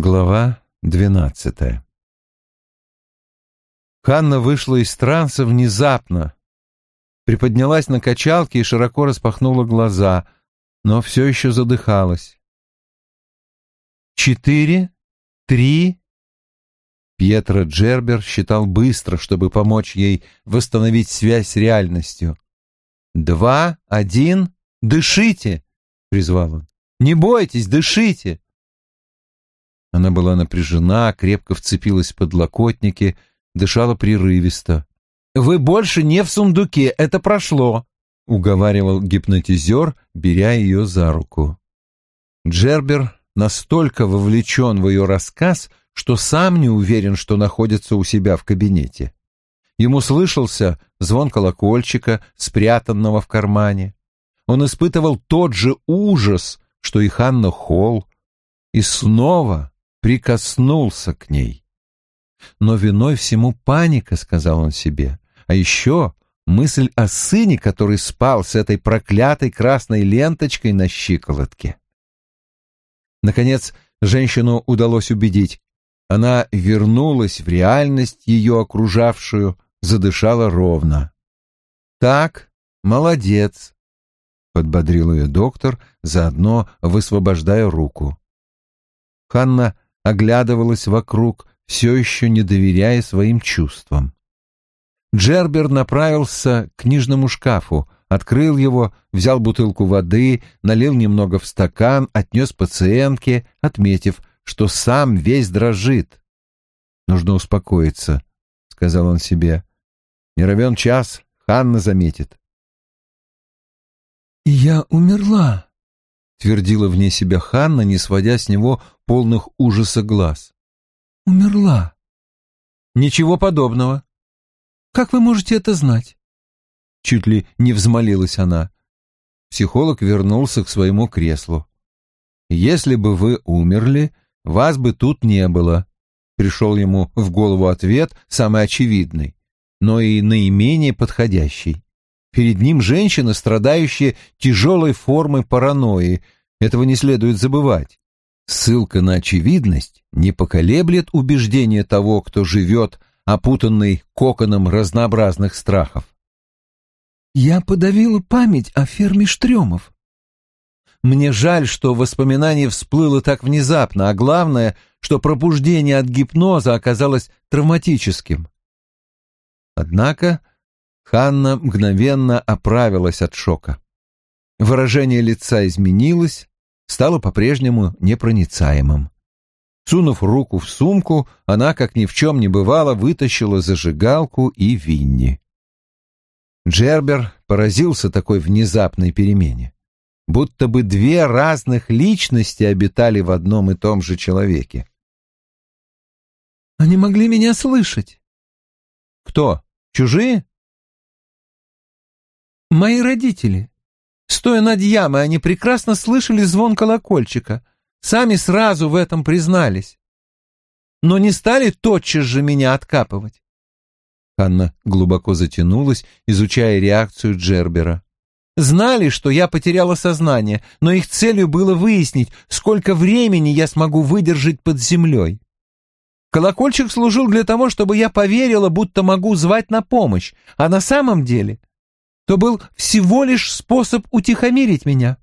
Глава двенадцатая Ханна вышла из транса внезапно, приподнялась на качалке и широко распахнула глаза, но все еще задыхалась. «Четыре? Три?» Пьетро Джербер считал быстро, чтобы помочь ей восстановить связь с реальностью. «Два, один, дышите!» — призвал он. «Не бойтесь, дышите!» Она была напряжена, крепко вцепилась в подлокотники, дышала прерывисто. «Вы больше не в сундуке, это прошло», — уговаривал гипнотизер, беря ее за руку. Джербер настолько вовлечен в ее рассказ, что сам не уверен, что находится у себя в кабинете. Ему слышался звон колокольчика, спрятанного в кармане. Он испытывал тот же ужас, что и Ханна Холл, и снова прикоснулся к ней. Но виной всему паника, сказал он себе, а еще мысль о сыне, который спал с этой проклятой красной ленточкой на щиколотке. Наконец, женщину удалось убедить. Она вернулась в реальность, ее окружавшую, задышала ровно. «Так, молодец», — подбодрил ее доктор, заодно высвобождая руку. Ханна оглядывалась вокруг, все еще не доверяя своим чувствам. Джербер направился к книжному шкафу, открыл его, взял бутылку воды, налил немного в стакан, отнес пациентке, отметив, что сам весь дрожит. «Нужно успокоиться», — сказал он себе. «Не равен час, Ханна заметит». «Я умерла», — твердила вне себя Ханна, не сводя с него полных ужаса глаз. «Умерла». «Ничего подобного». «Как вы можете это знать?» Чуть ли не взмолилась она. Психолог вернулся к своему креслу. «Если бы вы умерли, вас бы тут не было», — пришел ему в голову ответ, самый очевидный, но и наименее подходящий. Перед ним женщина, страдающая тяжелой формой паранойи. Этого не следует забывать. Ссылка на очевидность не поколеблет убеждение того, кто живет, опутанный коконом разнообразных страхов. «Я подавила память о ферме Штремов». Мне жаль, что воспоминание всплыло так внезапно, а главное, что пробуждение от гипноза оказалось травматическим. Однако Ханна мгновенно оправилась от шока. Выражение лица изменилось, стало по-прежнему непроницаемым. Сунув руку в сумку, она, как ни в чем не бывало, вытащила зажигалку и Винни. Джербер поразился такой внезапной перемене. Будто бы две разных личности обитали в одном и том же человеке. «Они могли меня слышать». «Кто? Чужие?» Мои родители. Стоя над ямой, они прекрасно слышали звон колокольчика. Сами сразу в этом признались. Но не стали тотчас же меня откапывать. Ханна глубоко затянулась, изучая реакцию Джербера. Знали, что я потеряла сознание, но их целью было выяснить, сколько времени я смогу выдержать под землей. Колокольчик служил для того, чтобы я поверила, будто могу звать на помощь, а на самом деле то был всего лишь способ утихомирить меня.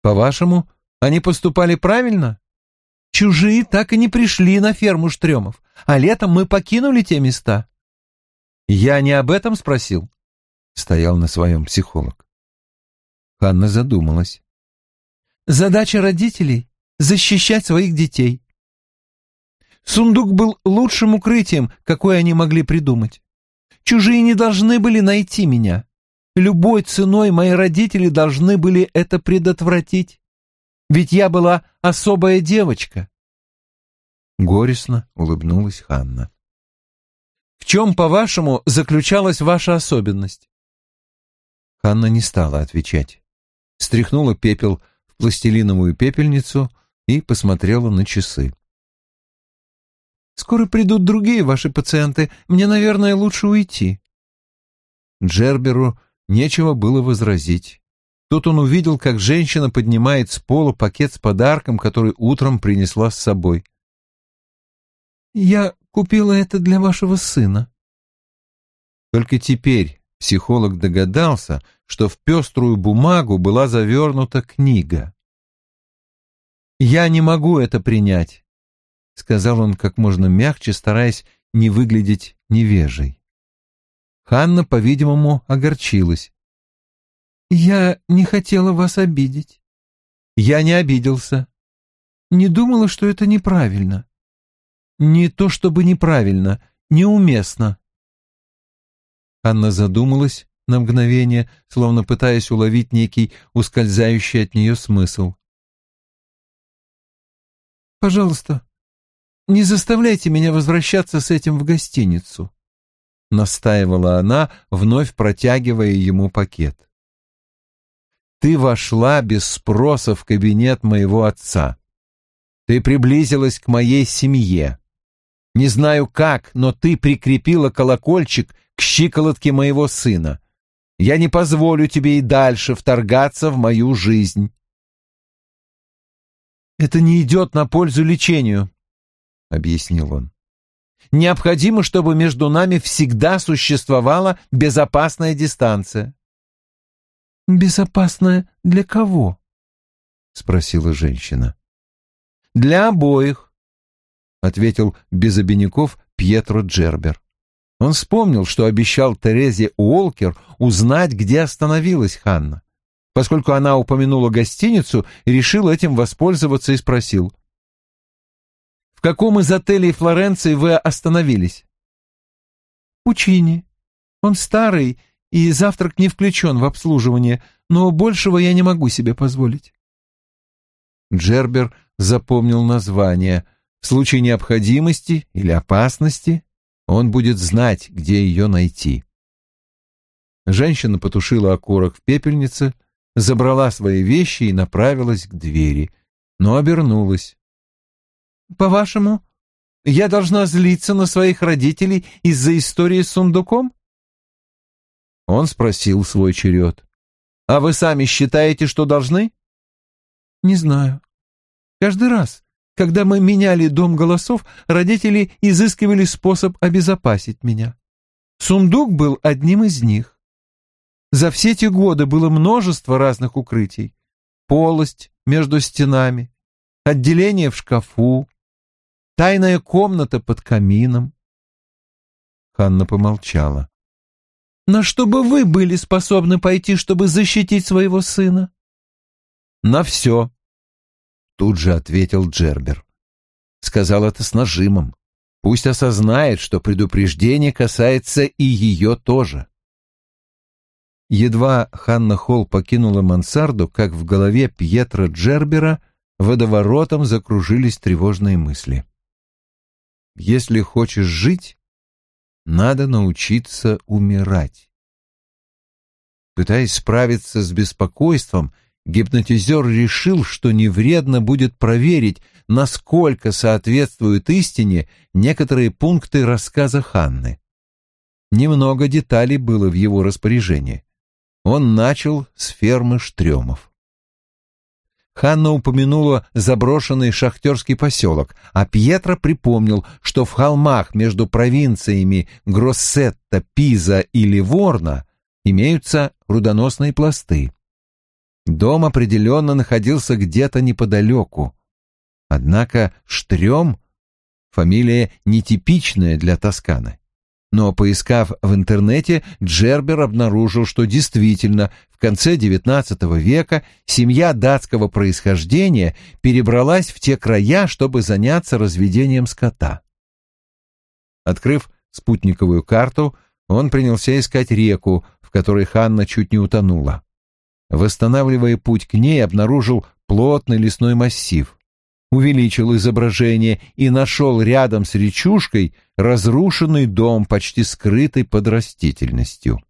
По-вашему, они поступали правильно? Чужие так и не пришли на ферму Штремов, а летом мы покинули те места. Я не об этом спросил, стоял на своем психолог. Ханна задумалась. Задача родителей — защищать своих детей. Сундук был лучшим укрытием, какое они могли придумать. Чужие не должны были найти меня. Любой ценой мои родители должны были это предотвратить. Ведь я была особая девочка. Горестно улыбнулась Ханна. В чем, по-вашему, заключалась ваша особенность? Ханна не стала отвечать. Стряхнула пепел в пластилиновую пепельницу и посмотрела на часы. Скоро придут другие ваши пациенты. Мне, наверное, лучше уйти». Джерберу нечего было возразить. Тут он увидел, как женщина поднимает с пола пакет с подарком, который утром принесла с собой. «Я купила это для вашего сына». Только теперь психолог догадался, что в пеструю бумагу была завернута книга. «Я не могу это принять», — сказал он как можно мягче, стараясь не выглядеть невежей. Ханна, по-видимому, огорчилась. «Я не хотела вас обидеть». «Я не обиделся». «Не думала, что это неправильно». «Не то чтобы неправильно, неуместно». Анна задумалась на мгновение, словно пытаясь уловить некий ускользающий от нее смысл. «Пожалуйста, не заставляйте меня возвращаться с этим в гостиницу», — настаивала она, вновь протягивая ему пакет. Ты вошла без спроса в кабинет моего отца. Ты приблизилась к моей семье. Не знаю как, но ты прикрепила колокольчик к щиколотке моего сына. Я не позволю тебе и дальше вторгаться в мою жизнь. Это не идет на пользу лечению, — объяснил он. Необходимо, чтобы между нами всегда существовала безопасная дистанция. «Безопасная для кого?» — спросила женщина. «Для обоих», — ответил без обиняков Пьетро Джербер. Он вспомнил, что обещал Терезе Уолкер узнать, где остановилась Ханна. Поскольку она упомянула гостиницу, решил этим воспользоваться и спросил. «В каком из отелей Флоренции вы остановились?» «Пучини. Он старый и завтрак не включен в обслуживание, но большего я не могу себе позволить. Джербер запомнил название. В случае необходимости или опасности он будет знать, где ее найти. Женщина потушила окурок в пепельнице, забрала свои вещи и направилась к двери, но обернулась. «По-вашему, я должна злиться на своих родителей из-за истории с сундуком?» Он спросил свой черед. «А вы сами считаете, что должны?» «Не знаю. Каждый раз, когда мы меняли дом голосов, родители изыскивали способ обезопасить меня. Сундук был одним из них. За все те годы было множество разных укрытий. Полость между стенами, отделение в шкафу, тайная комната под камином. Ханна помолчала. На что бы вы были способны пойти, чтобы защитить своего сына? На все. Тут же ответил Джербер. Сказал это с нажимом. Пусть осознает, что предупреждение касается и ее тоже. Едва Ханна Холл покинула мансарду, как в голове Пьетра Джербера водоворотом закружились тревожные мысли. Если хочешь жить, надо научиться умирать. Пытаясь справиться с беспокойством, гипнотизер решил, что не вредно будет проверить, насколько соответствуют истине некоторые пункты рассказа Ханны. Немного деталей было в его распоряжении. Он начал с фермы Штремов. Ханна упомянула заброшенный шахтерский поселок, а Пьетро припомнил, что в холмах между провинциями Гроссетта, Пиза и Ливорно имеются рудоносные пласты. Дом определенно находился где-то неподалеку. Однако Штрем — фамилия нетипичная для Тосканы. Но, поискав в интернете, Джербер обнаружил, что действительно в конце XIX века семья датского происхождения перебралась в те края, чтобы заняться разведением скота. Открыв спутниковую карту, он принялся искать реку, в которой Ханна чуть не утонула. Восстанавливая путь к ней, обнаружил плотный лесной массив увеличил изображение и нашел рядом с речушкой разрушенный дом, почти скрытый под растительностью.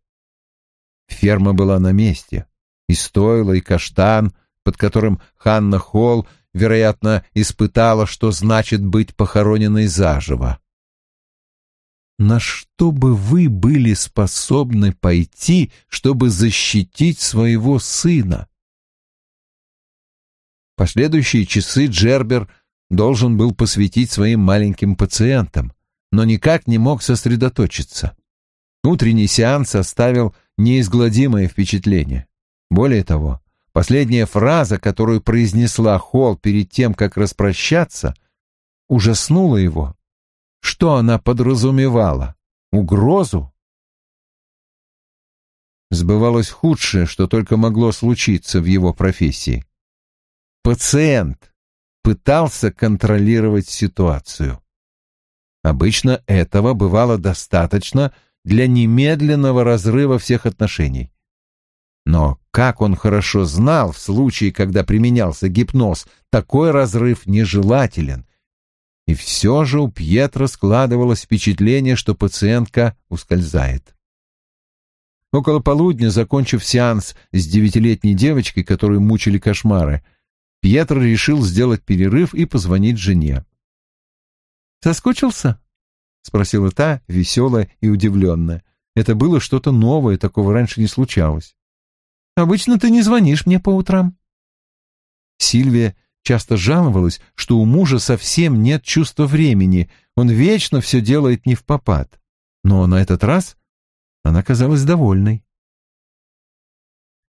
Ферма была на месте, и стойло, и каштан, под которым Ханна Холл, вероятно, испытала, что значит быть похороненной заживо. На что бы вы были способны пойти, чтобы защитить своего сына? Последующие часы Джербер должен был посвятить своим маленьким пациентам, но никак не мог сосредоточиться. Утренний сеанс оставил неизгладимое впечатление. Более того, последняя фраза, которую произнесла Холл перед тем, как распрощаться, ужаснула его. Что она подразумевала? Угрозу? Сбывалось худшее, что только могло случиться в его профессии. Пациент пытался контролировать ситуацию. Обычно этого бывало достаточно для немедленного разрыва всех отношений. Но, как он хорошо знал, в случае, когда применялся гипноз, такой разрыв нежелателен. И все же у Пьетро складывалось впечатление, что пациентка ускользает. Около полудня, закончив сеанс с девятилетней девочкой, которую мучили кошмары, Пьетро решил сделать перерыв и позвонить жене. «Соскучился?» — спросила та, веселая и удивленная. Это было что-то новое, такого раньше не случалось. «Обычно ты не звонишь мне по утрам». Сильвия часто жаловалась, что у мужа совсем нет чувства времени, он вечно все делает не в попад. Но на этот раз она казалась довольной.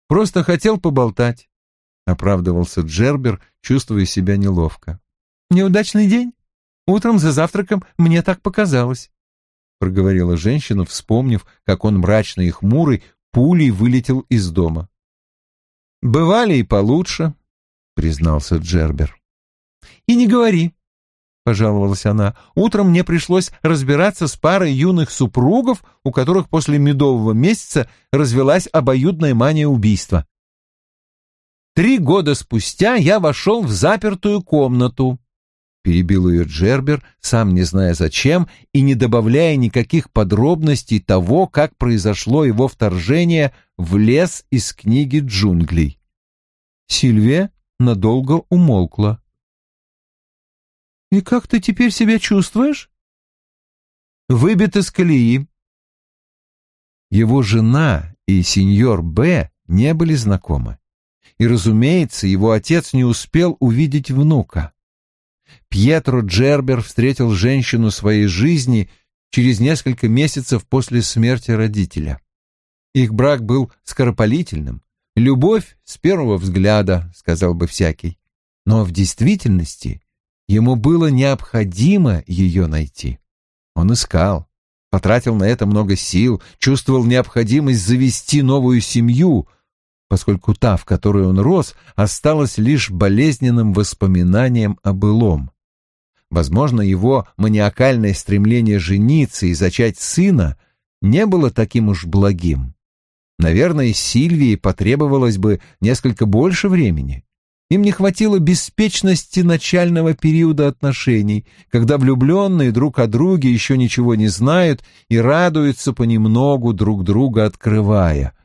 «Просто хотел поболтать», — оправдывался Джербер, чувствуя себя неловко. «Неудачный день? Утром за завтраком мне так показалось», — проговорила женщина, вспомнив, как он мрачный и хмурый пулей вылетел из дома. «Бывали и получше», — признался Джербер. «И не говори», — пожаловалась она. «Утром мне пришлось разбираться с парой юных супругов, у которых после медового месяца развелась обоюдная мания убийства. Три года спустя я вошел в запертую комнату. Перебил ее Джербер, сам не зная зачем и не добавляя никаких подробностей того, как произошло его вторжение в лес из книги джунглей. Сильвия надолго умолкла. «И как ты теперь себя чувствуешь?» «Выбит из колеи». Его жена и сеньор Б. не были знакомы и, разумеется, его отец не успел увидеть внука. Пьетро Джербер встретил женщину своей жизни через несколько месяцев после смерти родителя. Их брак был скоропалительным. Любовь с первого взгляда, сказал бы всякий. Но в действительности ему было необходимо ее найти. Он искал, потратил на это много сил, чувствовал необходимость завести новую семью, поскольку та, в которой он рос, осталась лишь болезненным воспоминанием о былом. Возможно, его маниакальное стремление жениться и зачать сына не было таким уж благим. Наверное, Сильвии потребовалось бы несколько больше времени. Им не хватило беспечности начального периода отношений, когда влюбленные друг о друге еще ничего не знают и радуются понемногу друг друга открывая.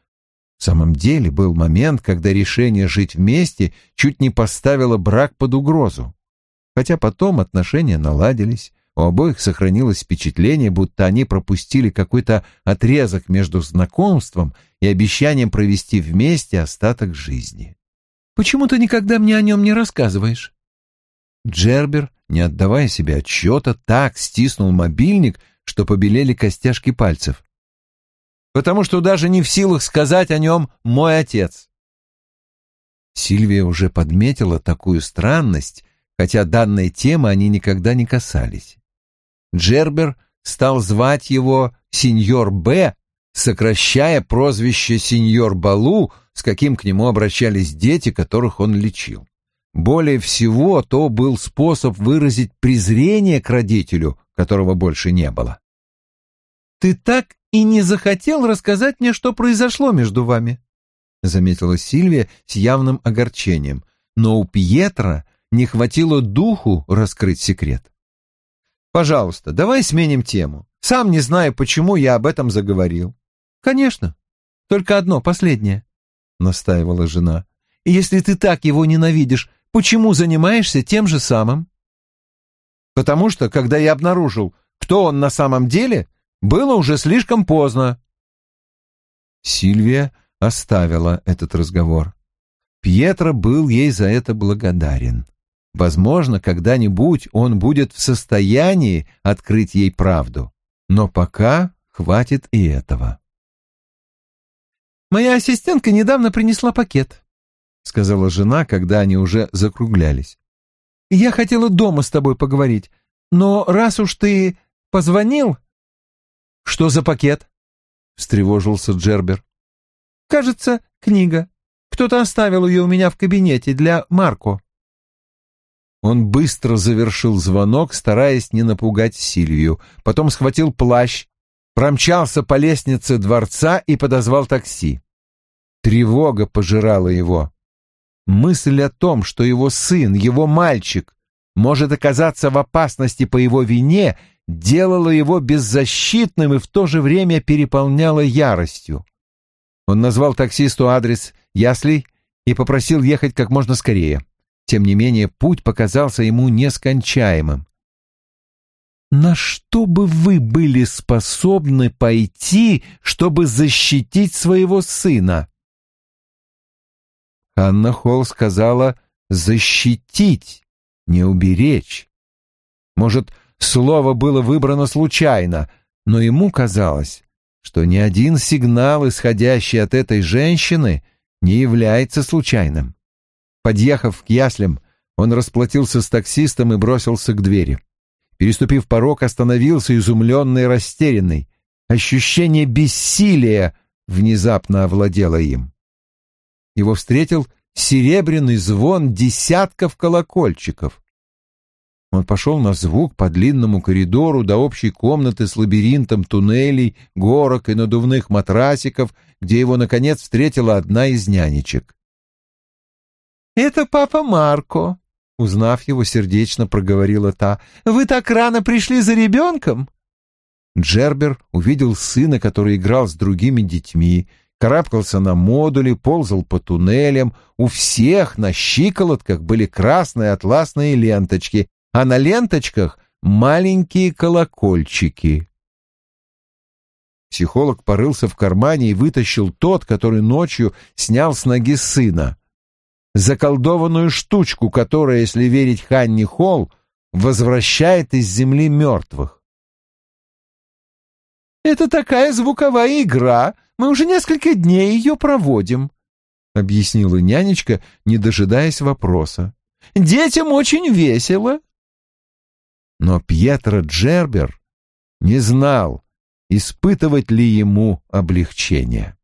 В самом деле был момент, когда решение жить вместе чуть не поставило брак под угрозу. Хотя потом отношения наладились, у обоих сохранилось впечатление, будто они пропустили какой-то отрезок между знакомством и обещанием провести вместе остаток жизни. «Почему ты никогда мне о нем не рассказываешь?» Джербер, не отдавая себе отчета, так стиснул мобильник, что побелели костяшки пальцев потому что даже не в силах сказать о нем «мой отец». Сильвия уже подметила такую странность, хотя данной темы они никогда не касались. Джербер стал звать его «сеньор Б», сокращая прозвище «сеньор Балу», с каким к нему обращались дети, которых он лечил. Более всего, то был способ выразить презрение к родителю, которого больше не было. «Ты так и не захотел рассказать мне, что произошло между вами», — заметила Сильвия с явным огорчением. Но у Пьетра не хватило духу раскрыть секрет. «Пожалуйста, давай сменим тему. Сам не знаю, почему я об этом заговорил». «Конечно. Только одно, последнее», — настаивала жена. «Если ты так его ненавидишь, почему занимаешься тем же самым?» «Потому что, когда я обнаружил, кто он на самом деле, было уже слишком поздно. Сильвия оставила этот разговор. Пьетро был ей за это благодарен. Возможно, когда-нибудь он будет в состоянии открыть ей правду, но пока хватит и этого. «Моя ассистентка недавно принесла пакет», — сказала жена, когда они уже закруглялись. «Я хотела дома с тобой поговорить, но раз уж ты позвонил...» «Что за пакет?» — встревожился Джербер. «Кажется, книга. Кто-то оставил ее у меня в кабинете для Марко». Он быстро завершил звонок, стараясь не напугать Сильвию, потом схватил плащ, промчался по лестнице дворца и подозвал такси. Тревога пожирала его. Мысль о том, что его сын, его мальчик, может оказаться в опасности по его вине, делала его беззащитным и в то же время переполняла яростью. Он назвал таксисту адрес яслей и попросил ехать как можно скорее. Тем не менее, путь показался ему нескончаемым. «На что бы вы были способны пойти, чтобы защитить своего сына?» Анна Холл сказала «защитить», не уберечь. Может, слово было выбрано случайно, но ему казалось, что ни один сигнал, исходящий от этой женщины, не является случайным. Подъехав к яслям, он расплатился с таксистом и бросился к двери. Переступив порог, остановился изумленный и растерянный. Ощущение бессилия внезапно овладело им. Его встретил серебряный звон десятков колокольчиков. Он пошел на звук по длинному коридору до общей комнаты с лабиринтом туннелей, горок и надувных матрасиков, где его, наконец, встретила одна из нянечек. «Это папа Марко», — узнав его, сердечно проговорила та. «Вы так рано пришли за ребенком?» Джербер увидел сына, который играл с другими детьми, карабкался на модули, ползал по туннелям. У всех на щиколотках были красные атласные ленточки, а на ленточках маленькие колокольчики. Психолог порылся в кармане и вытащил тот, который ночью снял с ноги сына заколдованную штучку, которая, если верить Ханни Холл, возвращает из земли мертвых. «Это такая звуковая игра. Мы уже несколько дней ее проводим», — объяснила нянечка, не дожидаясь вопроса. «Детям очень весело». Но Пьетро Джербер не знал, испытывать ли ему облегчение.